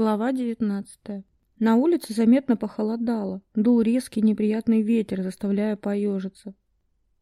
Глава девятнадцатая. На улице заметно похолодало. Дул резкий неприятный ветер, заставляя поежиться.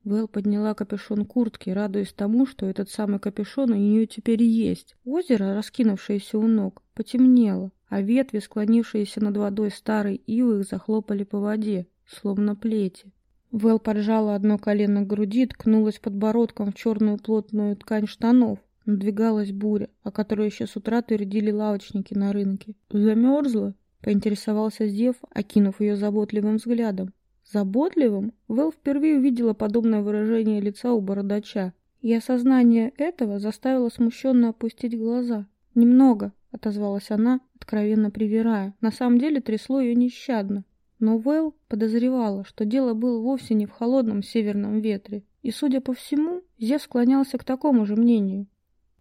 Вэл подняла капюшон куртки, радуясь тому, что этот самый капюшон у нее теперь есть. Озеро, раскинувшееся у ног, потемнело, а ветви, склонившиеся над водой старой ивы, захлопали по воде, словно плети. Вэл поджала одно колено к груди, ткнулась подбородком в черную плотную ткань штанов. Надвигалась буря, о которой еще с утра твердили лавочники на рынке. «Замерзла?» — поинтересовался Зев, окинув ее заботливым взглядом. Заботливым Вэл впервые увидела подобное выражение лица у бородача, и осознание этого заставило смущенно опустить глаза. «Немного», — отозвалась она, откровенно привирая. На самом деле трясло ее нещадно. Но Вэл подозревала, что дело было вовсе не в холодном северном ветре. И, судя по всему, Зев склонялся к такому же мнению.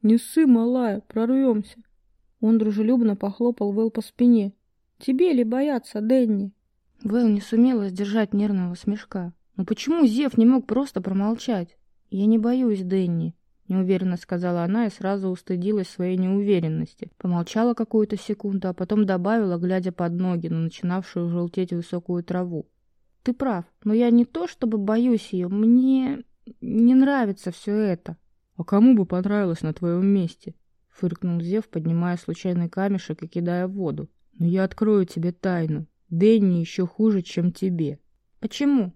«Не ссы, малая, прорвемся!» Он дружелюбно похлопал Вэл по спине. «Тебе ли бояться, Дэнни?» Вэл не сумела сдержать нервного смешка. «Но почему Зев не мог просто промолчать?» «Я не боюсь, Дэнни», — неуверенно сказала она и сразу устыдилась своей неуверенности. Помолчала какую-то секунду, а потом добавила, глядя под ноги на начинавшую желтеть высокую траву. «Ты прав, но я не то чтобы боюсь ее, мне не нравится все это». «А кому бы понравилось на твоем месте?» — фыркнул Зев, поднимая случайный камешек и кидая в воду. «Но я открою тебе тайну. Дэнни еще хуже, чем тебе». «Почему?»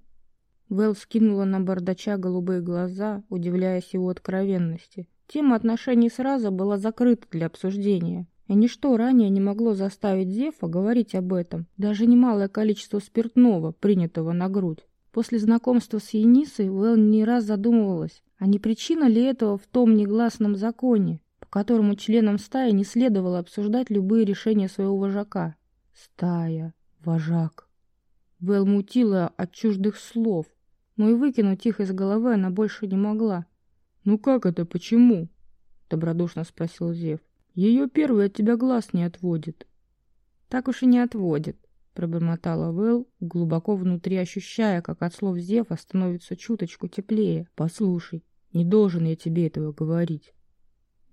Вэл скинула на бардача голубые глаза, удивляясь его откровенности. Тема отношений сразу была закрыта для обсуждения. И ничто ранее не могло заставить Зефа говорить об этом, даже немалое количество спиртного, принятого на грудь. После знакомства с Енисой Вэл не раз задумывалась, а не причина ли этого в том негласном законе, по которому членам стаи не следовало обсуждать любые решения своего вожака? Стая, вожак. Вэл мутила от чуждых слов, но и выкинуть их из головы она больше не могла. «Ну как это, почему?» — добродушно спросил Зев. «Ее первый от тебя глаз не отводит». «Так уж и не отводит», — пробормотала Вэл, глубоко внутри ощущая, как от слов Зева становится чуточку теплее. «Послушай, не должен я тебе этого говорить.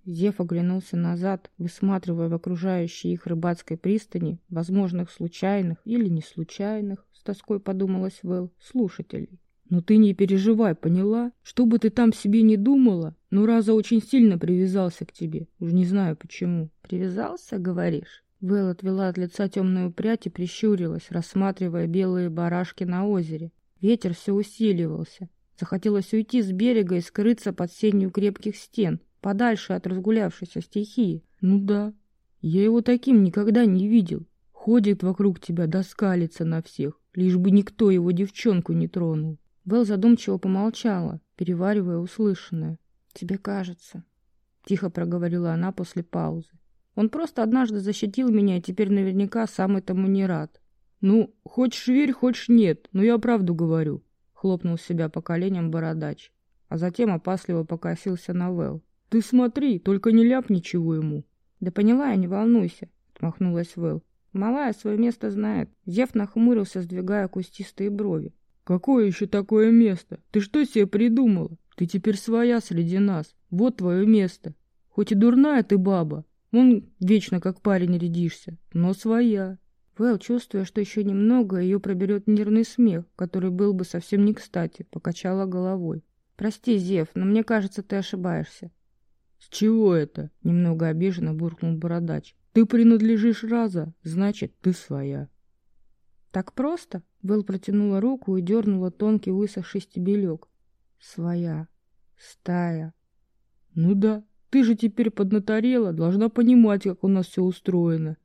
Зев оглянулся назад, высматривая в окружающей их рыбацкой пристани возможных случайных или не случайных, с тоской подумалась Вэл, слушателей. «Но ты не переживай, поняла? Что бы ты там себе не думала, но Раза очень сильно привязался к тебе. Уж не знаю почему». «Привязался, говоришь?» Вэл отвела от лица темную прядь и прищурилась, рассматривая белые барашки на озере. Ветер все усиливался. Захотелось уйти с берега и скрыться под сенью крепких стен, подальше от разгулявшейся стихии. Ну да, я его таким никогда не видел. Ходит вокруг тебя, доскалится на всех, лишь бы никто его девчонку не тронул. Вэл задумчиво помолчала, переваривая услышанное. «Тебе кажется», — тихо проговорила она после паузы. «Он просто однажды защитил меня, и теперь наверняка сам этому не рад». «Ну, хочешь верь, хочешь нет, но я правду говорю хлопнул себя по коленям бородач, а затем опасливо покосился на Вэл. «Ты смотри, только не ляп ничего ему!» «Да поняла я, не волнуйся!» — отмахнулась Вэл. «Малая свое место знает». Зев нахмурился, сдвигая кустистые брови. «Какое еще такое место? Ты что себе придумала? Ты теперь своя среди нас. Вот твое место. Хоть и дурная ты баба, вон вечно как парень рядишься, но своя». Вэл, чувствуя, что еще немного, ее проберет нервный смех, который был бы совсем не кстати, покачала головой. «Прости, Зев, но мне кажется, ты ошибаешься». «С чего это?» — немного обиженно буркнул Бородач. «Ты принадлежишь Раза, значит, ты своя». «Так просто?» — Вэл протянула руку и дернула тонкий высохший стебелек. «Своя. Стая». «Ну да, ты же теперь поднаторела, должна понимать, как у нас все устроено»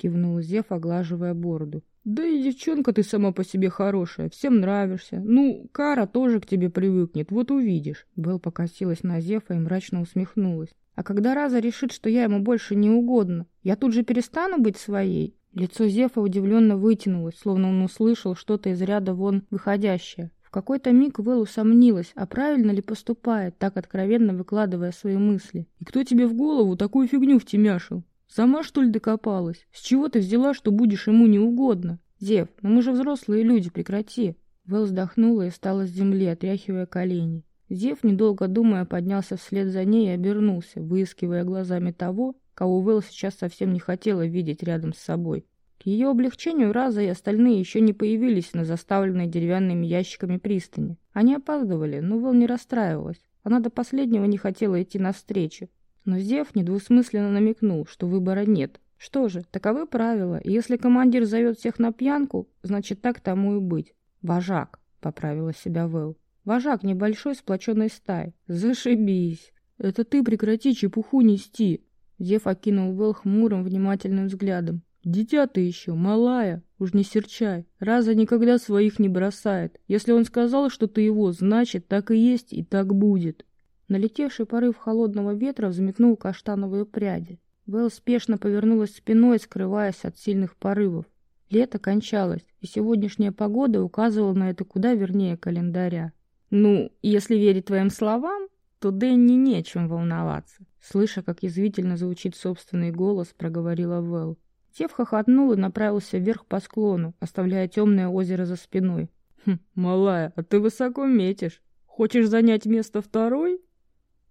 кивнул Зев, оглаживая бороду. Да и девчонка ты сама по себе хорошая, всем нравишься. Ну, Кара тоже к тебе привыкнет, вот увидишь. Белл покосилась на Зефа и мрачно усмехнулась. А когда Раза решит, что я ему больше не угодна, я тут же перестану быть своей? Лицо Зефа удивленно вытянулось, словно он услышал что-то из ряда вон выходящее. Какой-то миг Вэл усомнилась, а правильно ли поступает, так откровенно выкладывая свои мысли. «И кто тебе в голову такую фигню втемяшил? Сама, что ли, докопалась? С чего ты взяла, что будешь ему не угодно? Зев, ну мы же взрослые люди, прекрати. Вэл вздохнула и встала с земли, отряхивая колени. Зев, недолго думая, поднялся вслед за ней и обернулся, выискивая глазами того, кого Вэл сейчас совсем не хотела видеть рядом с собой. К ее облегчению Раза и остальные еще не появились на заставленной деревянными ящиками пристани. Они опаздывали, но Вэл не расстраивалась. Она до последнего не хотела идти навстречу. Но Зев недвусмысленно намекнул, что выбора нет. Что же, таковы правила, и если командир зовет всех на пьянку, значит так тому и быть. «Вожак», — поправила себя Вэл. «Вожак небольшой сплоченной стаи. Зашибись!» «Это ты прекрати чепуху нести!» Зев окинул Вэл хмурым, внимательным взглядом. «Дитя ты еще, малая, уж не серчай. Раза никогда своих не бросает. Если он сказал, что ты его, значит, так и есть и так будет». Налетевший порыв холодного ветра взметнул каштановые пряди. Вэл спешно повернулась спиной, скрываясь от сильных порывов. Лето кончалось, и сегодняшняя погода указывала на это куда вернее календаря. «Ну, если верить твоим словам, то Дэнни нечем волноваться», слыша, как язвительно звучит собственный голос, проговорила Вэл. Тев хохотнул и направился вверх по склону, оставляя темное озеро за спиной. «Хм, малая, а ты высоко метишь. Хочешь занять место второй?»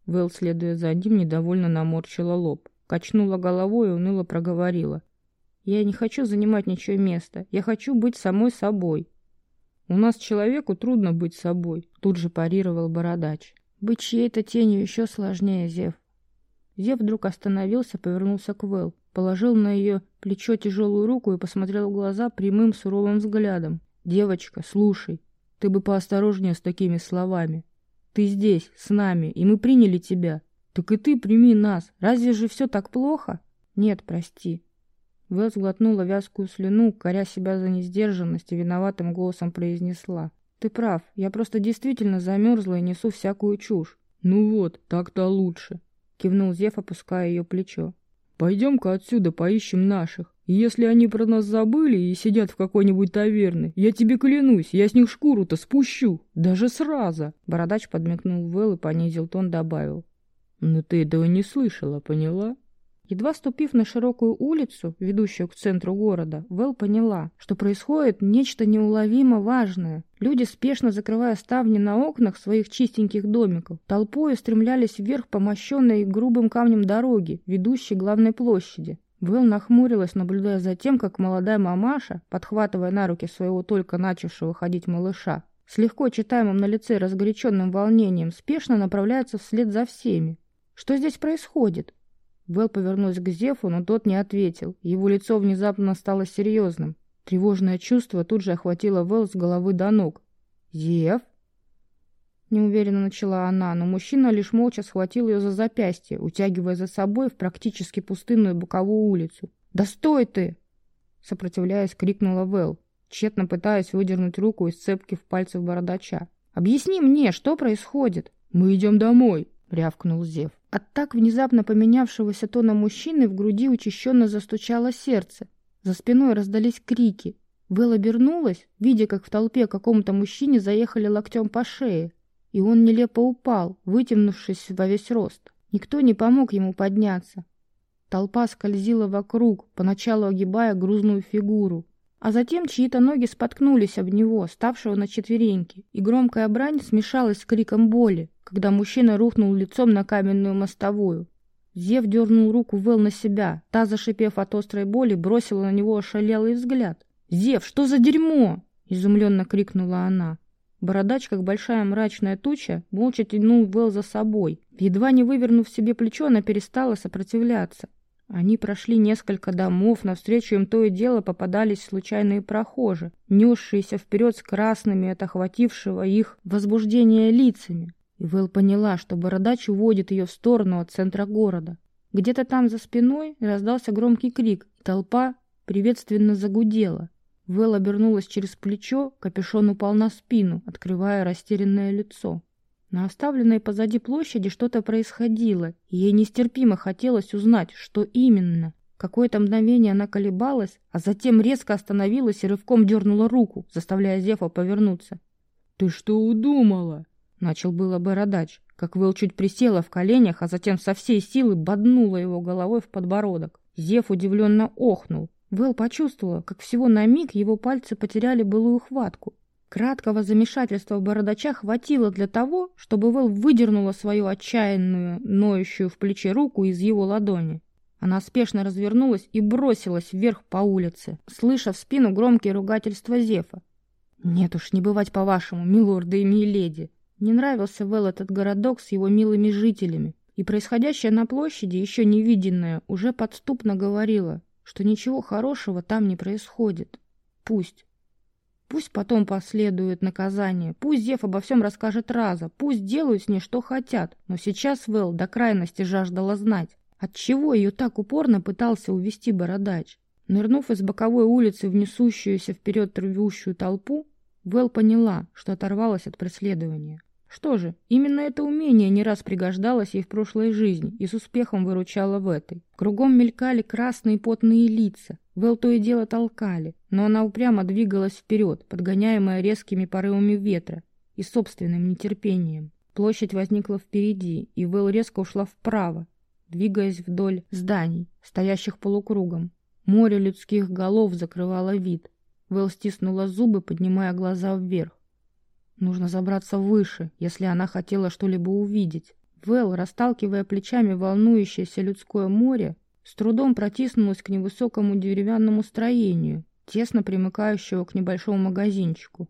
Вэл, следуя за ним, недовольно наморщила лоб, качнула головой и уныло проговорила. «Я не хочу занимать ничего места. Я хочу быть самой собой». «У нас человеку трудно быть собой», — тут же парировал бородач. «Быть чьей-то тенью еще сложнее, Зев». Зев вдруг остановился, повернулся к Вэл, положил на ее плечо тяжелую руку и посмотрел в глаза прямым суровым взглядом. «Девочка, слушай, ты бы поосторожнее с такими словами. Ты здесь, с нами, и мы приняли тебя. Так и ты прими нас. Разве же все так плохо? Нет, прости. Вэл сглотнула вязкую слюну, коря себя за несдержанность и виноватым голосом произнесла. Ты прав, я просто действительно замерзла и несу всякую чушь. Ну вот, так-то лучше. Кивнул Зев, опуская ее плечо. Пойдем-ка отсюда поищем наших. Если они про нас забыли и сидят в какой-нибудь таверне, я тебе клянусь, я с них шкуру-то спущу. Даже сразу. Бородач подмигнул Вэл и понизил тон, добавил. Но ты этого не слышала, поняла? Едва ступив на широкую улицу, ведущую к центру города, Вэл поняла, что происходит нечто неуловимо важное. Люди, спешно закрывая ставни на окнах своих чистеньких домиков, толпой устремлялись вверх по мощенной грубым камнем дороги, ведущей к главной площади. Вэл нахмурилась, наблюдая за тем, как молодая мамаша, подхватывая на руки своего только начавшего ходить малыша, с легко читаемым на лице разгоряченным волнением, спешно направляется вслед за всеми. Что здесь происходит? Вэл повернулась к Зефу, но тот не ответил. Его лицо внезапно стало серьезным. Тревожное чувство тут же охватило Вэл с головы до ног. «Зев?» Неуверенно начала она, но мужчина лишь молча схватил ее за запястье, утягивая за собой в практически пустынную боковую улицу. «Да стой ты!» Сопротивляясь, крикнула Вэл, тщетно пытаясь выдернуть руку из цепки в пальцах бородача. «Объясни мне, что происходит?» «Мы идем домой!» — рявкнул Зев. От так внезапно поменявшегося тона мужчины в груди учащенно застучало сердце. За спиной раздались крики. Вэл обернулась, видя, как в толпе какому-то мужчине заехали локтем по шее. И он нелепо упал, вытянувшись во весь рост. Никто не помог ему подняться. Толпа скользила вокруг, поначалу огибая грузную фигуру. А затем чьи-то ноги споткнулись об него, ставшего на четвереньки, и громкая брань смешалась с криком боли, когда мужчина рухнул лицом на каменную мостовую. Зев дернул руку Вэл на себя, та, зашипев от острой боли, бросила на него ошалелый взгляд. «Зев, что за дерьмо?» — изумленно крикнула она. Бородач, как большая мрачная туча, молча тянул Вэл за собой. Едва не вывернув себе плечо, она перестала сопротивляться. Они прошли несколько домов, навстречу им то и дело попадались случайные прохожие, несшиеся вперед с красными от охватившего их возбуждения лицами. И Вэл поняла, что бородач уводит ее в сторону от центра города. Где-то там за спиной раздался громкий крик, и толпа приветственно загудела. Вэл обернулась через плечо, капюшон упал на спину, открывая растерянное лицо. На оставленной позади площади что-то происходило, и ей нестерпимо хотелось узнать, что именно. Какое-то мгновение она колебалась, а затем резко остановилась и рывком дернула руку, заставляя Зефа повернуться. «Ты что удумала?» — начал было бородач, как Вэл чуть присела в коленях, а затем со всей силы боднула его головой в подбородок. Зев удивленно охнул, Вэл почувствовала, как всего на миг его пальцы потеряли былую хватку. Краткого замешательства бородача хватило для того, чтобы Вэл выдернула свою отчаянную, ноющую в плече руку из его ладони. Она спешно развернулась и бросилась вверх по улице, слыша в спину громкие ругательства Зефа. «Нет уж, не бывать по-вашему, милорды и миледи!» Не нравился Вэл этот городок с его милыми жителями, и происходящее на площади, еще невиденное, уже подступно говорило, что ничего хорошего там не происходит. Пусть. Пусть потом последует наказание, пусть Зев обо всем расскажет раза, пусть делают с ней что хотят, но сейчас Вэл до крайности жаждала знать, отчего ее так упорно пытался увести бородач. Нырнув из боковой улицы в несущуюся вперед рвущую толпу, Вэл поняла, что оторвалась от преследования. Что же, именно это умение не раз пригождалось ей в прошлой жизни и с успехом выручало в этой. Кругом мелькали красные потные лица, Вэл то и дело толкали, но она упрямо двигалась вперед, подгоняемая резкими порывами ветра и собственным нетерпением. Площадь возникла впереди, и Вэл резко ушла вправо, двигаясь вдоль зданий, стоящих полукругом. Море людских голов закрывало вид. Вэл стиснула зубы, поднимая глаза вверх. Нужно забраться выше, если она хотела что-либо увидеть. Вэл, расталкивая плечами волнующееся людское море, с трудом протиснулась к невысокому деревянному строению, тесно примыкающего к небольшому магазинчику.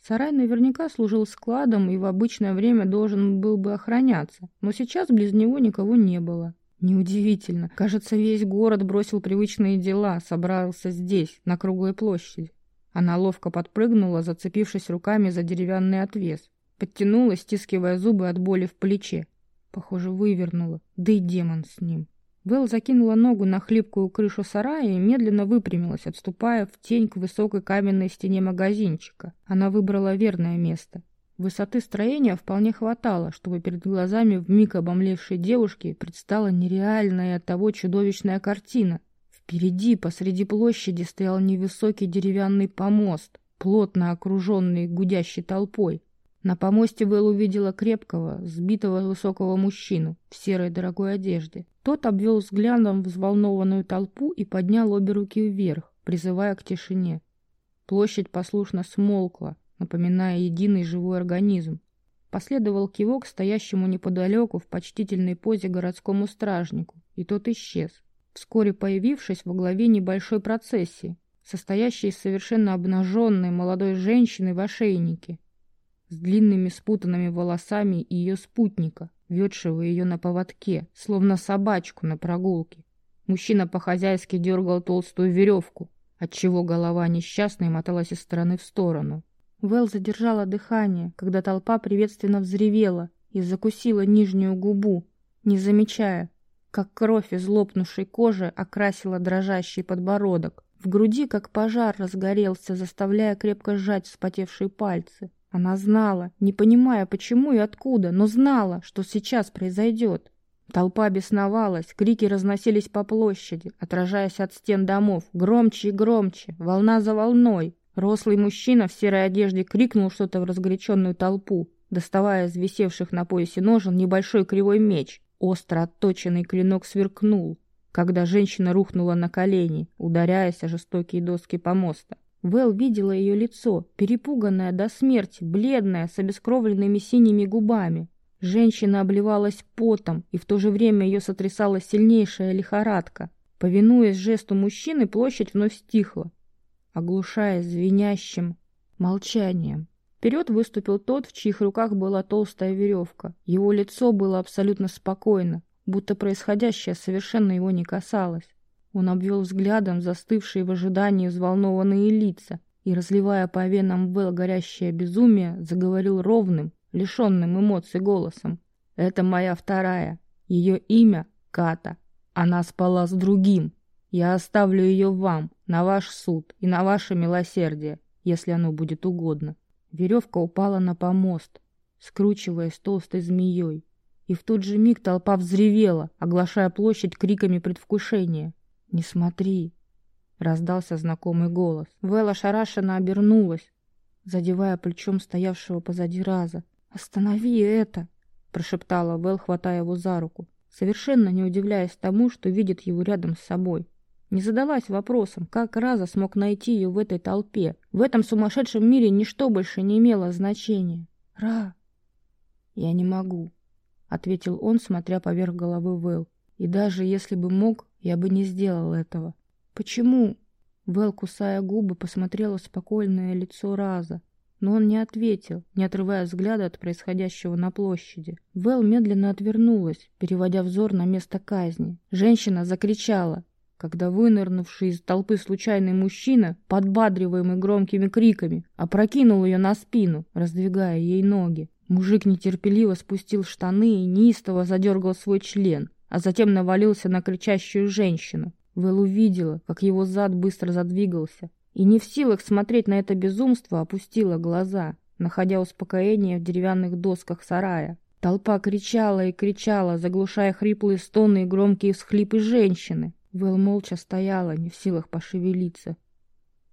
Сарай наверняка служил складом и в обычное время должен был бы охраняться, но сейчас близ него никого не было. Неудивительно. Кажется, весь город бросил привычные дела, собрался здесь, на круглой площади. Она ловко подпрыгнула, зацепившись руками за деревянный отвес. Подтянулась, стискивая зубы от боли в плече. Похоже, вывернула. Да и демон с ним. Вэл закинула ногу на хлипкую крышу сарая и медленно выпрямилась, отступая в тень к высокой каменной стене магазинчика. Она выбрала верное место. Высоты строения вполне хватало, чтобы перед глазами вмиг обомлевшей девушки предстала нереальная от того чудовищная картина. Впереди, посреди площади, стоял невысокий деревянный помост, плотно окруженный гудящей толпой. На помосте Вэл увидела крепкого, сбитого высокого мужчину в серой дорогой одежде. Тот обвел взглядом взволнованную толпу и поднял обе руки вверх, призывая к тишине. Площадь послушно смолкла, напоминая единый живой организм. Последовал кивок стоящему неподалеку в почтительной позе городскому стражнику, и тот исчез вскоре появившись во главе небольшой процессии, состоящей из совершенно обнаженной молодой женщины в ошейнике, с длинными спутанными волосами и ее спутника, ведшего ее на поводке, словно собачку на прогулке. Мужчина по-хозяйски дергал толстую веревку, отчего голова несчастной моталась из стороны в сторону. Вэл задержала дыхание, когда толпа приветственно взревела и закусила нижнюю губу, не замечая, как кровь из лопнувшей кожи окрасила дрожащий подбородок. В груди, как пожар, разгорелся, заставляя крепко сжать вспотевшие пальцы. Она знала, не понимая почему и откуда, но знала, что сейчас произойдет. Толпа бесновалась, крики разносились по площади, отражаясь от стен домов, громче и громче, волна за волной. Рослый мужчина в серой одежде крикнул что-то в разгоряченную толпу, доставая из висевших на поясе ножен небольшой кривой меч. Остро отточенный клинок сверкнул, когда женщина рухнула на колени, ударяясь о жестокие доски помоста. Вэл видела ее лицо, перепуганное до смерти, бледное, с обескровленными синими губами. Женщина обливалась потом, и в то же время ее сотрясала сильнейшая лихорадка. Повинуясь жесту мужчины, площадь вновь стихла, оглушая звенящим молчанием. Вперед выступил тот, в чьих руках была толстая веревка. Его лицо было абсолютно спокойно, будто происходящее совершенно его не касалось. Он обвел взглядом застывшие в ожидании взволнованные лица и, разливая по венам Вэл горящее безумие, заговорил ровным, лишенным эмоций голосом. «Это моя вторая. Ее имя — Ката. Она спала с другим. Я оставлю ее вам, на ваш суд и на ваше милосердие, если оно будет угодно. Веревка упала на помост, скручиваясь толстой змеей. И в тот же миг толпа взревела, оглашая площадь криками предвкушения. «Не смотри!» — раздался знакомый голос. Вэлла шарашенно обернулась, задевая плечом стоявшего позади раза. «Останови это!» — прошептала Вэл, хватая его за руку, совершенно не удивляясь тому, что видит его рядом с собой. Не задалась вопросом, как Раза смог найти ее в этой толпе. В этом сумасшедшем мире ничто больше не имело значения. «Ра!» «Я не могу», — ответил он, смотря поверх головы Вэл. «И даже если бы мог, я бы не сделал этого. Почему? Вэл, кусая губы, посмотрела спокойное лицо Раза, но он не ответил, не отрывая взгляда от происходящего на площади. Вэл медленно отвернулась, переводя взор на место казни. Женщина закричала, когда вынырнувший из толпы случайный мужчина, подбадриваемый громкими криками, опрокинул ее на спину, раздвигая ей ноги. Мужик нетерпеливо спустил штаны и неистово задергал свой член, а затем навалился на кричащую женщину. Вэл увидела, как его зад быстро задвигался, и не в силах смотреть на это безумство, опустила глаза, находя успокоение в деревянных досках сарая. Толпа кричала и кричала, заглушая хриплые стоны и громкие всхлипы женщины. Вэл молча стояла, не в силах пошевелиться.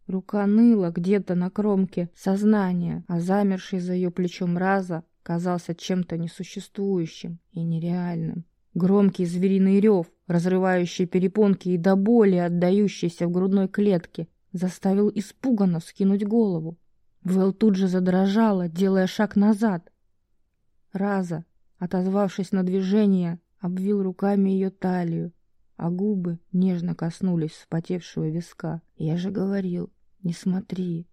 Рука ныла где-то на кромке сознания, а замерший за ее плечом Раза казался чем-то несуществующим и нереальным. Громкий звериный рев, разрывающий перепонки и до боли отдающийся в грудной клетке, заставил испуганно вскинуть голову. Вэл тут же задрожала, делая шаг назад. Раза, отозвавшись на движение, обвил руками ее талию, а губы нежно коснулись вспотевшего виска. «Я же говорил, не смотри!»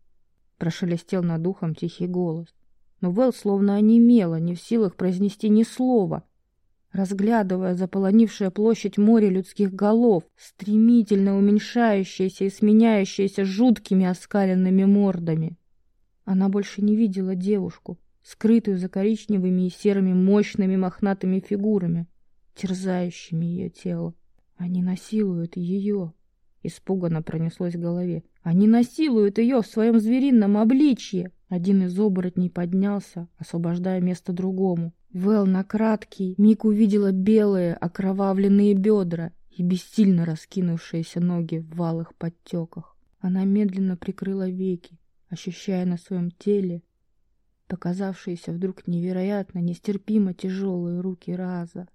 Прошелестел над ухом тихий голос. Но Вэл словно онемела, не в силах произнести ни слова, разглядывая заполонившая площадь море людских голов, стремительно уменьшающееся и сменяющееся жуткими оскаленными мордами. Она больше не видела девушку, скрытую за коричневыми и серыми мощными мохнатыми фигурами, терзающими ее тело. Они насилуют ее. Испуганно пронеслось в голове. Они насилуют ее в своем зверином обличье. Один из оборотней поднялся, освобождая место другому. Вэл на краткий миг увидела белые окровавленные бедра и бессильно раскинувшиеся ноги в валых подтеках. Она медленно прикрыла веки, ощущая на своем теле показавшиеся вдруг невероятно, нестерпимо тяжелые руки Раза.